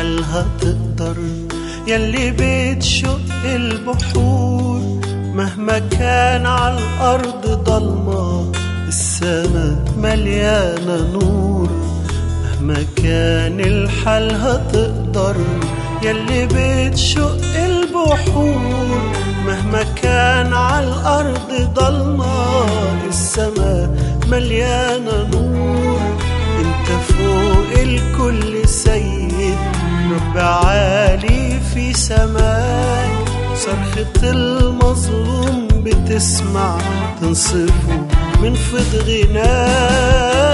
حالها تقدر يلي بتشق البحور مهما كان على الأرض ضلمة السما مليانة نور. مهما كان الحال هتقدر؟ يلي بتشق البحور مهما كان على الأرض ضلمة السما مليانة صيحة المظلوم بتسمع تنصفه من فض غناه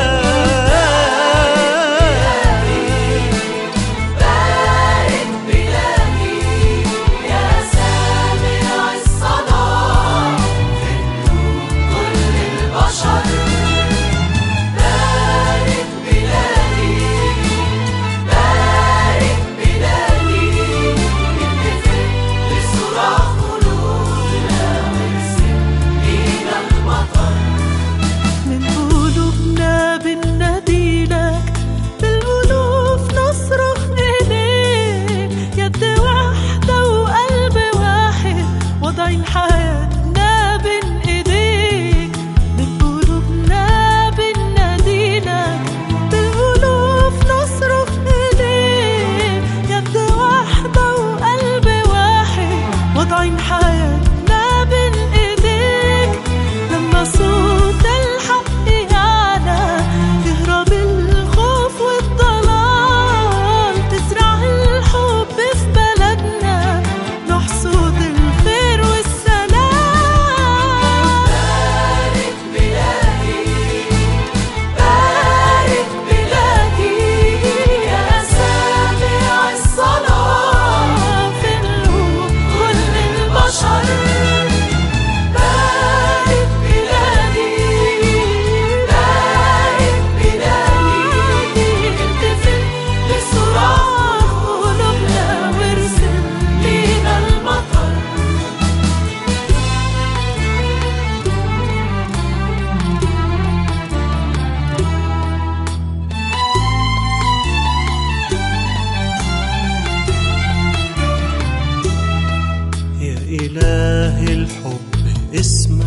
يا إله الحب اسمع.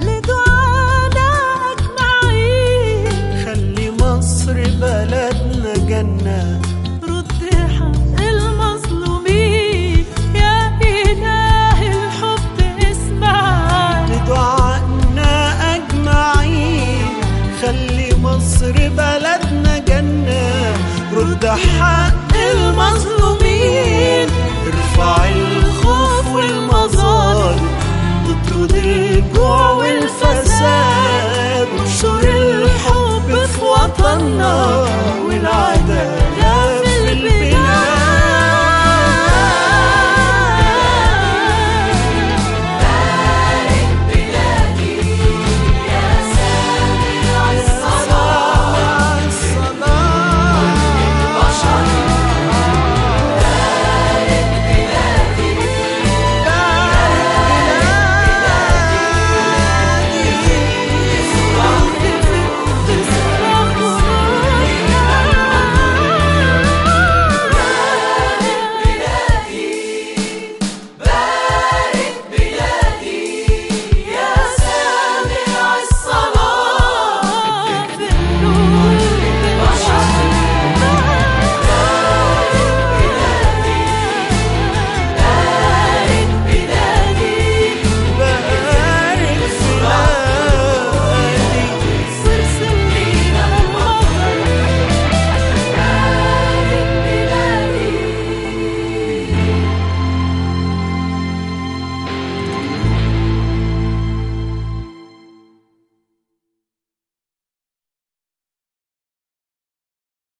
لدعانا أجمعين. خلي مصر بلدنا جنة.